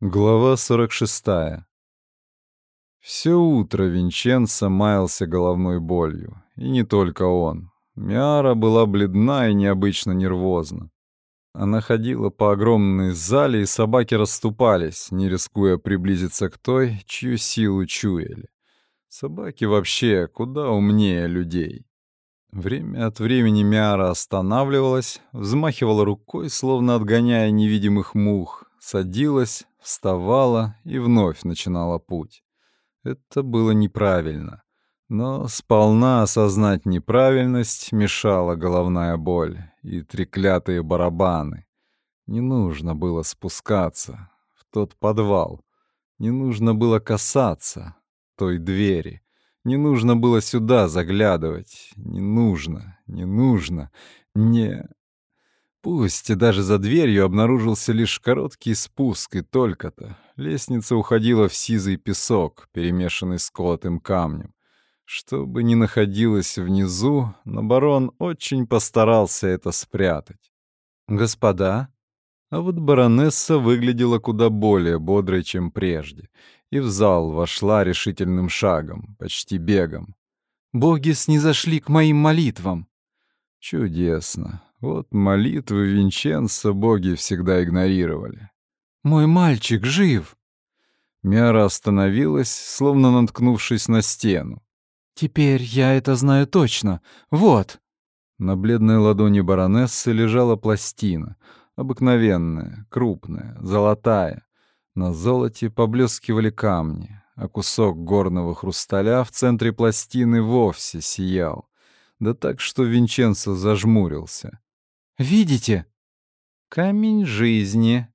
Глава 46. Все утро Винченцо маялся головной болью. И не только он. Миара была бледна и необычно нервозна. Она ходила по огромной зале, и собаки расступались, не рискуя приблизиться к той, чью силу чуяли. Собаки вообще куда умнее людей. Время от времени Миара останавливалась, взмахивала рукой, словно отгоняя невидимых мух, садилась, вставала и вновь начинала путь. Это было неправильно. Но сполна осознать неправильность мешала головная боль и треклятые барабаны. Не нужно было спускаться в тот подвал. Не нужно было касаться той двери. Не нужно было сюда заглядывать. Не нужно, не нужно, не... Пусть и даже за дверью обнаружился лишь короткий спуск и только-то. Лестница уходила в сизый песок, перемешанный с колотым камнем. Что бы ни находилось внизу, но барон очень постарался это спрятать. «Господа?» А вот баронесса выглядела куда более бодрой, чем прежде, и в зал вошла решительным шагом, почти бегом. «Боги снизошли к моим молитвам!» «Чудесно! Вот молитвы Винченца боги всегда игнорировали. «Мой мальчик жив!» Мяра остановилась, словно наткнувшись на стену. «Теперь я это знаю точно. Вот!» На бледной ладони баронессы лежала пластина, обыкновенная, крупная, золотая. На золоте поблескивали камни, а кусок горного хрусталя в центре пластины вовсе сиял. Да так, что Винченцо зажмурился. Видите? Камень жизни.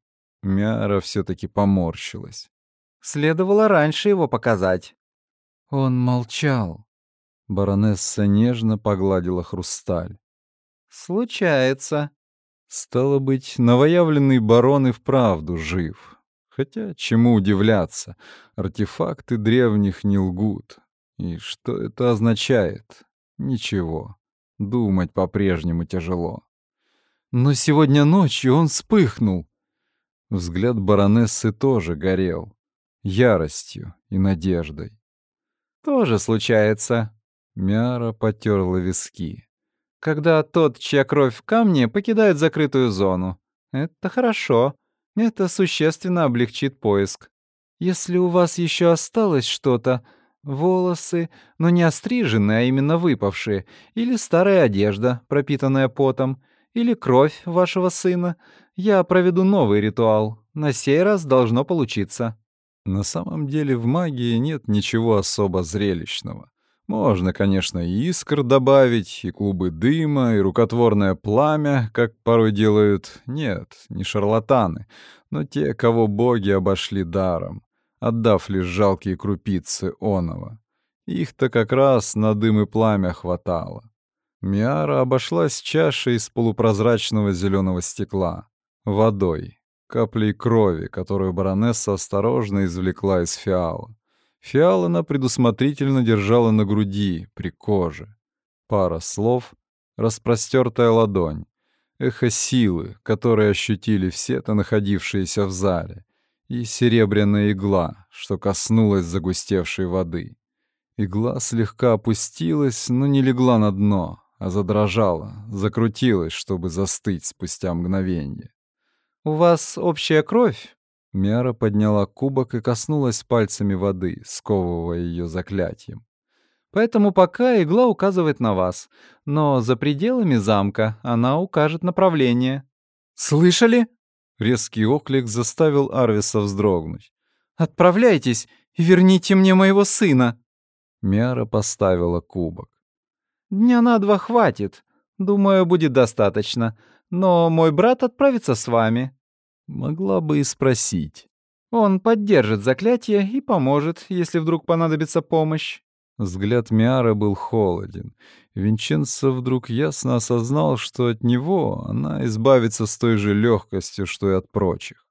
Мяра все-таки поморщилась. Следовало раньше его показать. Он молчал. Баронесса нежно погладила хрусталь. Случается. Стало быть, новоявленный барон и вправду жив. Хотя чему удивляться, артефакты древних не лгут. И что это означает? Ничего. Думать по-прежнему тяжело. Но сегодня ночью он вспыхнул. Взгляд баронессы тоже горел. Яростью и надеждой. «Тоже случается». Мяра потерла виски. «Когда тот, чья кровь в камне, покидает закрытую зону. Это хорошо. Это существенно облегчит поиск. Если у вас еще осталось что-то, волосы, но не остриженные, а именно выпавшие, или старая одежда, пропитанная потом, или кровь вашего сына, я проведу новый ритуал. На сей раз должно получиться». На самом деле в магии нет ничего особо зрелищного. Можно, конечно, и искр добавить, и клубы дыма, и рукотворное пламя, как порой делают, нет, не шарлатаны, но те, кого боги обошли даром, отдав лишь жалкие крупицы оного. Их-то как раз на дым и пламя хватало. Миара обошлась чашей из полупрозрачного зеленого стекла, водой, каплей крови, которую баронесса осторожно извлекла из фиала. Фиал она предусмотрительно держала на груди, при коже. Пара слов, распростертая ладонь, эхо силы, которые ощутили все-то находившиеся в зале, и серебряная игла, что коснулась загустевшей воды. Игла слегка опустилась, но не легла на дно, а задрожала, закрутилась, чтобы застыть спустя мгновение. «У вас общая кровь?» Мяра подняла кубок и коснулась пальцами воды, сковывая ее заклятием. «Поэтому пока игла указывает на вас, но за пределами замка она укажет направление». «Слышали?» Резкий оклик заставил Арвиса вздрогнуть. «Отправляйтесь и верните мне моего сына!» Мяра поставила кубок. Дня на два хватит. Думаю, будет достаточно. Но мой брат отправится с вами. Могла бы и спросить. Он поддержит заклятие и поможет, если вдруг понадобится помощь. Взгляд Миары был холоден. Винченцо вдруг ясно осознал, что от него она избавится с той же легкостью, что и от прочих.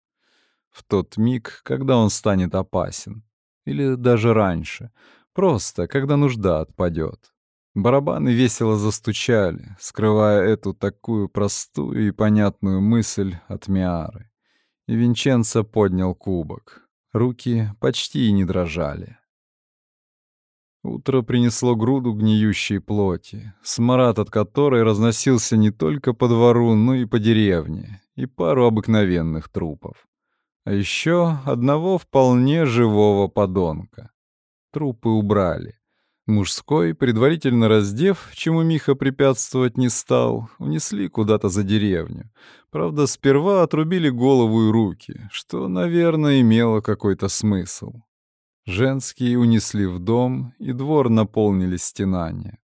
В тот миг, когда он станет опасен. Или даже раньше. Просто, когда нужда отпадет. Барабаны весело застучали, скрывая эту такую простую и понятную мысль от Миары. и Винченцо поднял кубок. Руки почти не дрожали. Утро принесло груду гниющей плоти, смрад от которой разносился не только по двору, но и по деревне, и пару обыкновенных трупов. А еще одного вполне живого подонка. Трупы убрали. Мужской, предварительно раздев, чему Миха препятствовать не стал, унесли куда-то за деревню. Правда, сперва отрубили голову и руки, что, наверное, имело какой-то смысл. Женские унесли в дом, и двор наполнили стенания.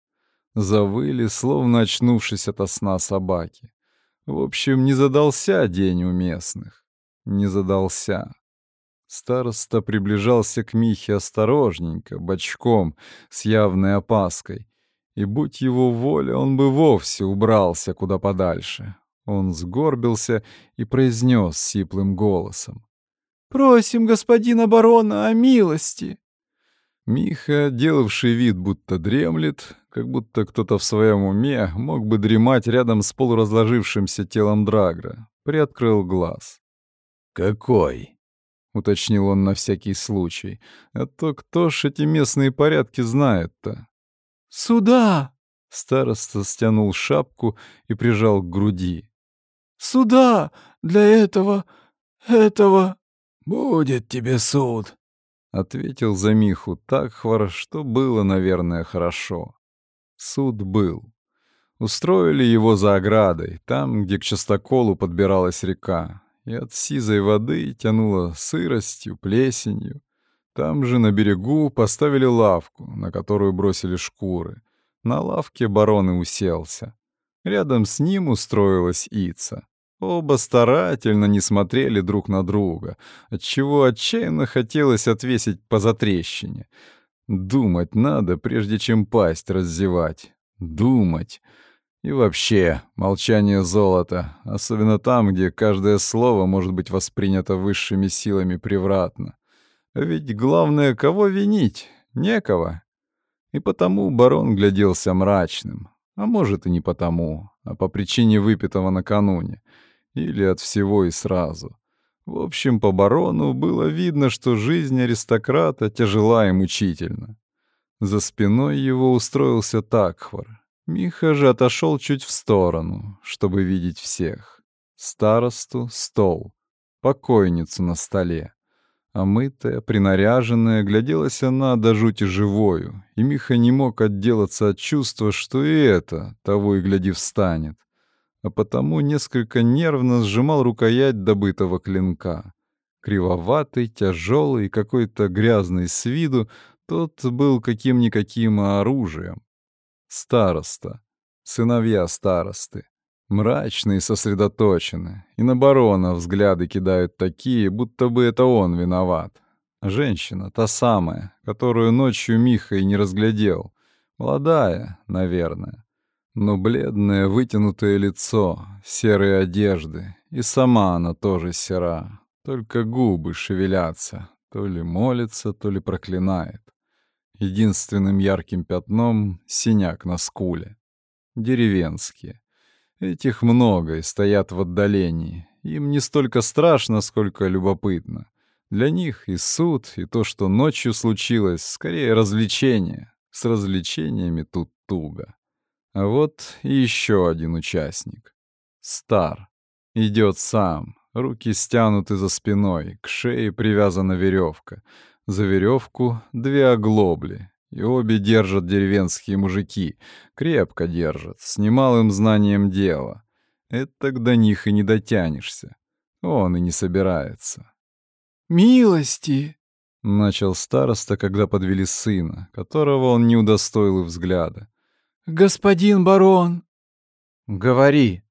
Завыли, словно очнувшись ото сна собаки. В общем, не задался день у местных. Не задался. Староста приближался к Михе осторожненько, бочком, с явной опаской. И будь его воля, он бы вовсе убрался куда подальше. Он сгорбился и произнес сиплым голосом. «Просим господина барона о милости!» Миха, делавший вид, будто дремлет, как будто кто-то в своем уме мог бы дремать рядом с полуразложившимся телом Драгра, приоткрыл глаз. «Какой?» — уточнил он на всякий случай. «А то кто ж эти местные порядки знает-то?» «Сюда!» — староста стянул шапку и прижал к груди. «Сюда! Для этого... этого...» «Будет тебе суд!» — ответил за Миху так хвор, что было, наверное, хорошо. Суд был. Устроили его за оградой, там, где к частоколу подбиралась река, и от сизой воды тянуло сыростью, плесенью. Там же на берегу поставили лавку, на которую бросили шкуры. На лавке барон и уселся. Рядом с ним устроилась Ица. Оба старательно не смотрели друг на друга, отчего отчаянно хотелось отвесить по затрещине. Думать надо, прежде чем пасть раззевать. Думать. И вообще, молчание золота, особенно там, где каждое слово может быть воспринято высшими силами превратно. Ведь главное, кого винить? Некого. И потому барон гляделся мрачным. А может и не потому, а по причине выпитого накануне. Или от всего и сразу. В общем, по барону было видно, что жизнь аристократа тяжела и мучительна. За спиной его устроился Такхвар, Миха же отошел чуть в сторону, чтобы видеть всех. Старосту — стол, покойницу на столе. А мытая, принаряженная, гляделась она до жути живою, и Миха не мог отделаться от чувства, что и это того и гляди встанет. А потому несколько нервно сжимал рукоять добытого клинка. Кривоватый, тяжелый, какой-то грязный с виду, тот был каким-никаким оружием. Староста. Сыновья старосты. Мрачные, сосредоточены. И на барона взгляды кидают такие, будто бы это он виноват. Женщина, та самая, которую ночью Миха и не разглядел. Молодая, наверное. Но бледное, вытянутое лицо, серые одежды. И сама она тоже сера. Только губы шевелятся. То ли молится, то ли проклинает. Единственным ярким пятном — синяк на скуле. Деревенские. Этих много и стоят в отдалении. Им не столько страшно, сколько любопытно. Для них и суд, и то, что ночью случилось, скорее развлечение. С развлечениями тут туго. А вот еще один участник. Стар. Идет сам. Руки стянуты за спиной, к шее привязана веревка. За веревку две оглобли, и обе держат деревенские мужики, крепко держат, с немалым знанием дела. Это до них и не дотянешься. Он и не собирается. «Милости!» — начал староста, когда подвели сына, которого он не удостоил и взгляда. «Господин барон!» «Говори!»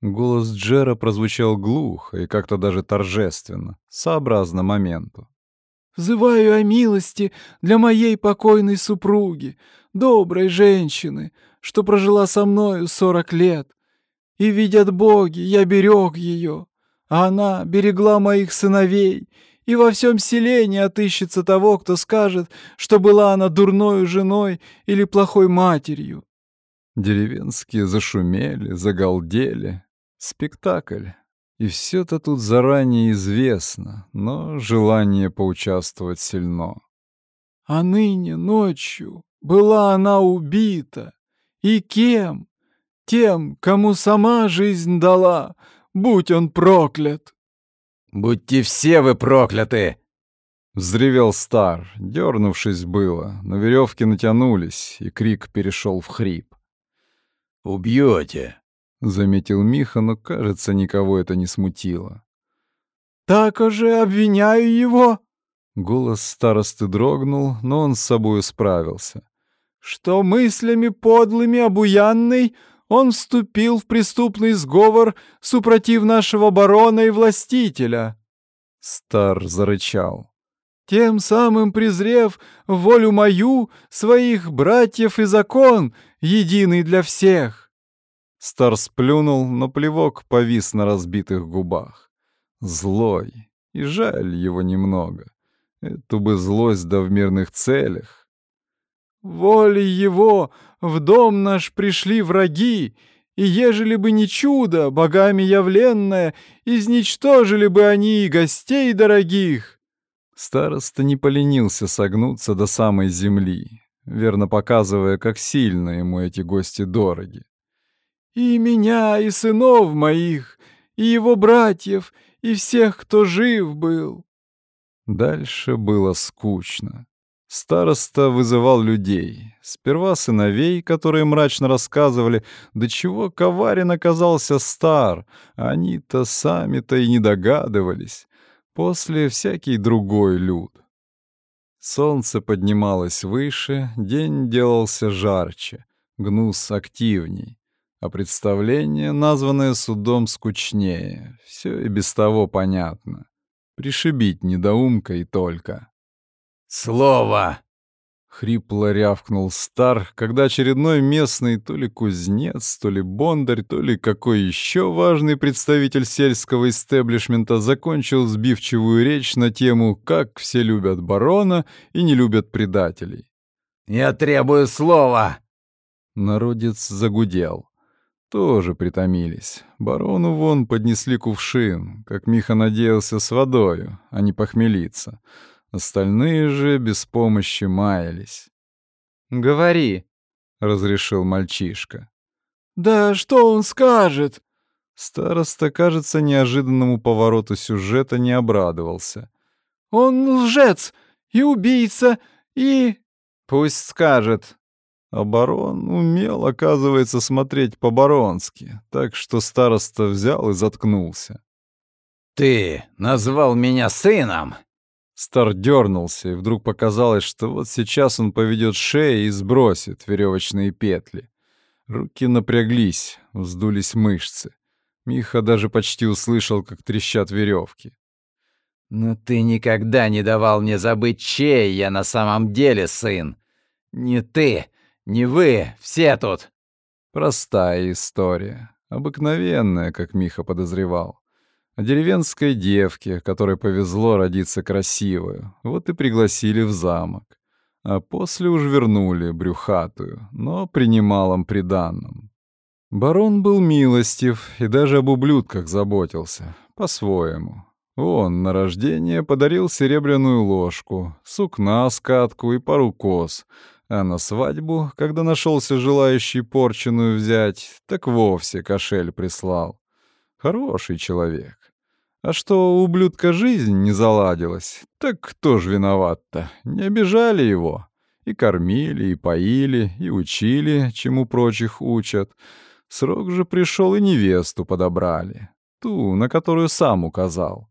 Голос Джера прозвучал глухо и как-то даже торжественно, сообразно моменту. Взываю о милости для моей покойной супруги, доброй женщины, что прожила со мною сорок лет. И, видят боги, я берег ее, а она берегла моих сыновей, и во всем селении отыщется того, кто скажет, что была она дурною женой или плохой матерью. Деревенские зашумели, загалдели. Спектакль. И все-то тут заранее известно, но желание поучаствовать сильно. А ныне ночью была она убита. И кем? Тем, кому сама жизнь дала, будь он проклят. «Будьте все вы прокляты!» Взревел Стар, дернувшись было, но веревки натянулись, и крик перешел в хрип. «Убьете!» — заметил Миха, но, кажется, никого это не смутило. «Так уже обвиняю его!» Голос старосты дрогнул, но он с собой справился. «Что мыслями подлыми обуянный он вступил в преступный сговор супротив нашего барона и властителя!» Стар зарычал. «Тем самым презрев волю мою, своих братьев и закон, единый для всех!» Стар сплюнул, но плевок повис на разбитых губах. Злой. И жаль его немного. Эту бы злость да в мирных целях. «Волей его в дом наш пришли враги, и ежели бы не чудо, богами явленное, изничтожили бы они и гостей дорогих!» Староста не поленился согнуться до самой земли, верно показывая, как сильно ему эти гости дороги и меня, и сынов моих, и его братьев, и всех, кто жив был». Дальше было скучно. Староста вызывал людей. Сперва сыновей, которые мрачно рассказывали, до чего коварен оказался стар. Они-то сами-то и не догадывались. После всякий другой люд. Солнце поднималось выше, день делался жарче, гнус активней а представление, названное судом, скучнее. Все и без того понятно. Пришибить недоумка и только. «Слово!» — хрипло рявкнул Стар, когда очередной местный то ли кузнец, то ли бондарь, то ли какой еще важный представитель сельского истеблишмента закончил сбивчивую речь на тему «Как все любят барона и не любят предателей». «Я требую слова!» Народец загудел тоже притомились. Барону вон поднесли кувшин, как Миха надеялся, с водою, а не похмелиться. Остальные же без помощи маялись. «Говори», — разрешил мальчишка. «Да что он скажет?» Староста, кажется, неожиданному повороту сюжета не обрадовался. «Он лжец и убийца, и...» «Пусть скажет», а барон умел, оказывается, смотреть по-баронски, так что староста взял и заткнулся. «Ты назвал меня сыном?» Стар дернулся, и вдруг показалось, что вот сейчас он поведет шею и сбросит веревочные петли. Руки напряглись, вздулись мышцы. Миха даже почти услышал, как трещат веревки. «Но ты никогда не давал мне забыть, чей я на самом деле сын. Не ты, не вы, все тут!» Простая история. Обыкновенная, как Миха подозревал. О деревенской девке, которой повезло родиться красивую. Вот и пригласили в замок. А после уж вернули брюхатую, но при немалом приданном. Барон был милостив и даже об ублюдках заботился. По-своему. Он на рождение подарил серебряную ложку, сукна, скатку и пару коз — а на свадьбу, когда нашелся желающий порченую взять, так вовсе кошель прислал. Хороший человек. А что у ублюдка жизнь не заладилась, так кто ж виноват-то? Не обижали его. И кормили, и поили, и учили, чему прочих учат. Срок же пришел и невесту подобрали. Ту, на которую сам указал.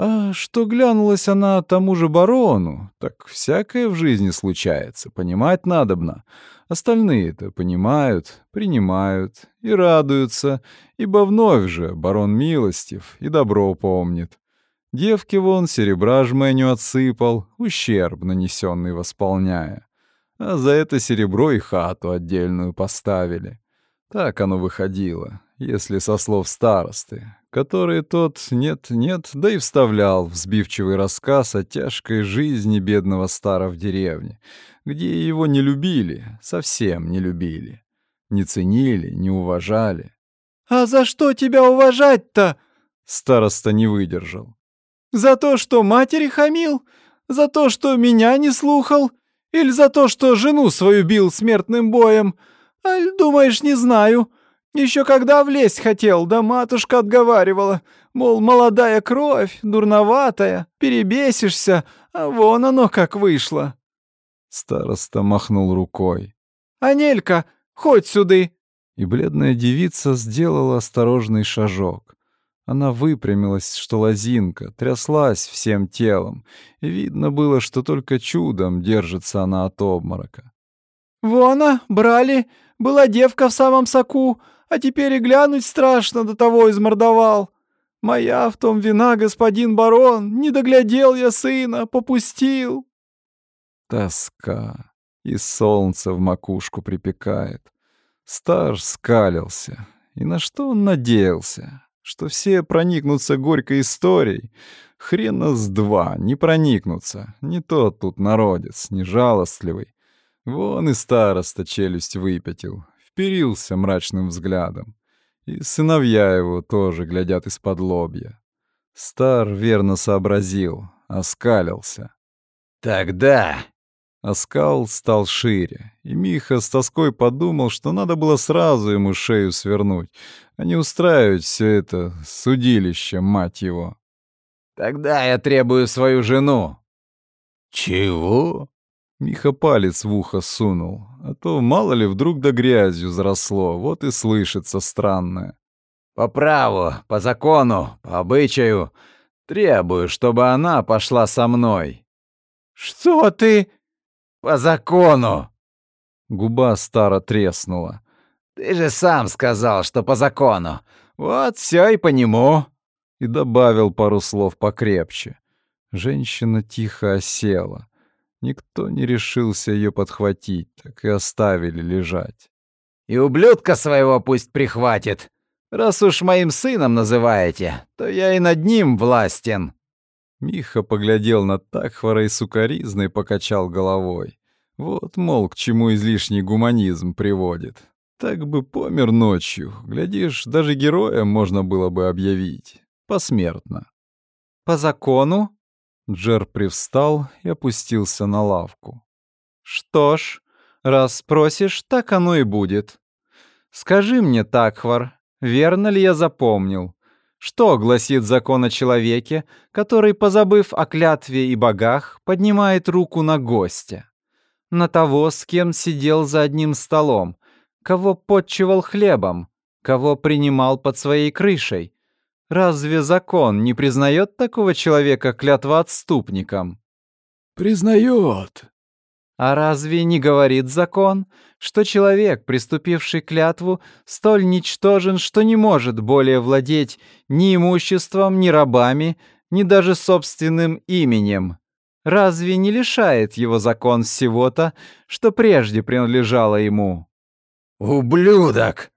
А что глянулась она тому же барону, так всякое в жизни случается, понимать надобно. Остальные-то понимают, принимают и радуются, ибо вновь же барон милостив и добро помнит. Девке вон серебра жменю отсыпал, ущерб нанесенный восполняя. А за это серебро и хату отдельную поставили. Так оно выходило, если со слов старосты, которые тот нет-нет, да и вставлял в сбивчивый рассказ о тяжкой жизни бедного стара в деревне, где его не любили, совсем не любили, не ценили, не уважали. «А за что тебя уважать-то?» Староста не выдержал. «За то, что матери хамил? За то, что меня не слухал? Или за то, что жену свою бил смертным боем? Аль, думаешь, не знаю? Еще когда влезть хотел, да матушка отговаривала, мол, молодая кровь, дурноватая, перебесишься, а вон оно как вышло». Староста махнул рукой. «Анелька, хоть сюды!» И бледная девица сделала осторожный шажок. Она выпрямилась, что лозинка, тряслась всем телом, и видно было, что только чудом держится она от обморока. «Вона, брали, была девка в самом соку, а теперь и глянуть страшно до того измордовал. Моя в том вина, господин барон, не доглядел я сына, попустил». Тоска, и солнце в макушку припекает. Стар скалился. И на что он надеялся? Что все проникнутся горькой историей? Хрена с два, не проникнутся. Не тот тут народец, не жалостливый. Вон и староста челюсть выпятил, вперился мрачным взглядом. И сыновья его тоже глядят из-под лобья. Стар верно сообразил, оскалился. «Тогда Оскал стал шире, и Миха с тоской подумал, что надо было сразу ему шею свернуть, а не устраивать все это судилище, мать его. «Тогда я требую свою жену». «Чего?» Миха палец в ухо сунул, а то мало ли вдруг до грязью заросло, вот и слышится странное. «По праву, по закону, по обычаю, требую, чтобы она пошла со мной». «Что ты?» «По закону!» Губа старо треснула. «Ты же сам сказал, что по закону. Вот все и по нему». И добавил пару слов покрепче. Женщина тихо осела. Никто не решился ее подхватить, так и оставили лежать. «И ублюдка своего пусть прихватит. Раз уж моим сыном называете, то я и над ним властен». Миха поглядел на Такхвара и сукоризной покачал головой. Вот, мол, к чему излишний гуманизм приводит. Так бы помер ночью. Глядишь, даже героя можно было бы объявить. Посмертно. «По закону?» Джер привстал и опустился на лавку. «Что ж, раз просишь, так оно и будет. Скажи мне, Такхвар, верно ли я запомнил? Что гласит закон о человеке, который, позабыв о клятве и богах, поднимает руку на гостя? На того, с кем сидел за одним столом, кого подчивал хлебом, кого принимал под своей крышей. Разве закон не признает такого человека клятвоотступником? «Признает», а разве не говорит закон, что человек, приступивший клятву, столь ничтожен, что не может более владеть ни имуществом, ни рабами, ни даже собственным именем? Разве не лишает его закон всего-то, что прежде принадлежало ему? «Ублюдок!»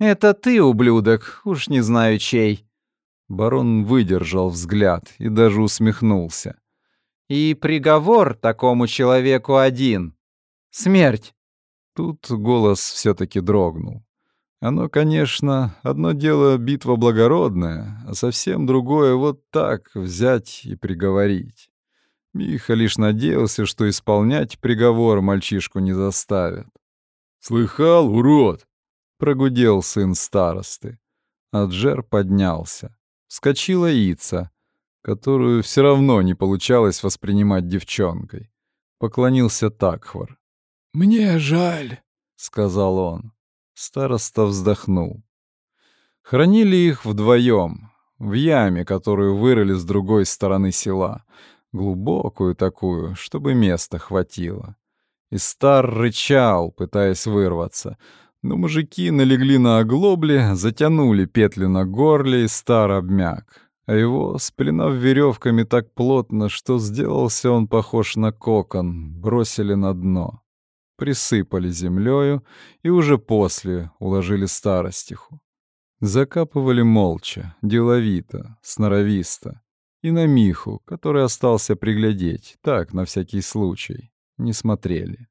«Это ты, ублюдок, уж не знаю чей». Барон выдержал взгляд и даже усмехнулся. И приговор такому человеку один — смерть. Тут голос все-таки дрогнул. Оно, конечно, одно дело битва благородная, а совсем другое вот так взять и приговорить. Миха лишь надеялся, что исполнять приговор мальчишку не заставят. «Слыхал, урод!» — прогудел сын старосты. Аджер поднялся. Вскочила Ица, которую все равно не получалось воспринимать девчонкой. Поклонился Такхвар. «Мне жаль», — сказал он. Староста вздохнул. Хранили их вдвоем, в яме, которую вырыли с другой стороны села, глубокую такую, чтобы места хватило. И стар рычал, пытаясь вырваться, но мужики налегли на оглобли, затянули петли на горле, и стар обмяк а его, спеленав веревками так плотно, что сделался он похож на кокон, бросили на дно. Присыпали землею и уже после уложили старостиху. Закапывали молча, деловито, сноровисто. И на Миху, который остался приглядеть, так, на всякий случай, не смотрели.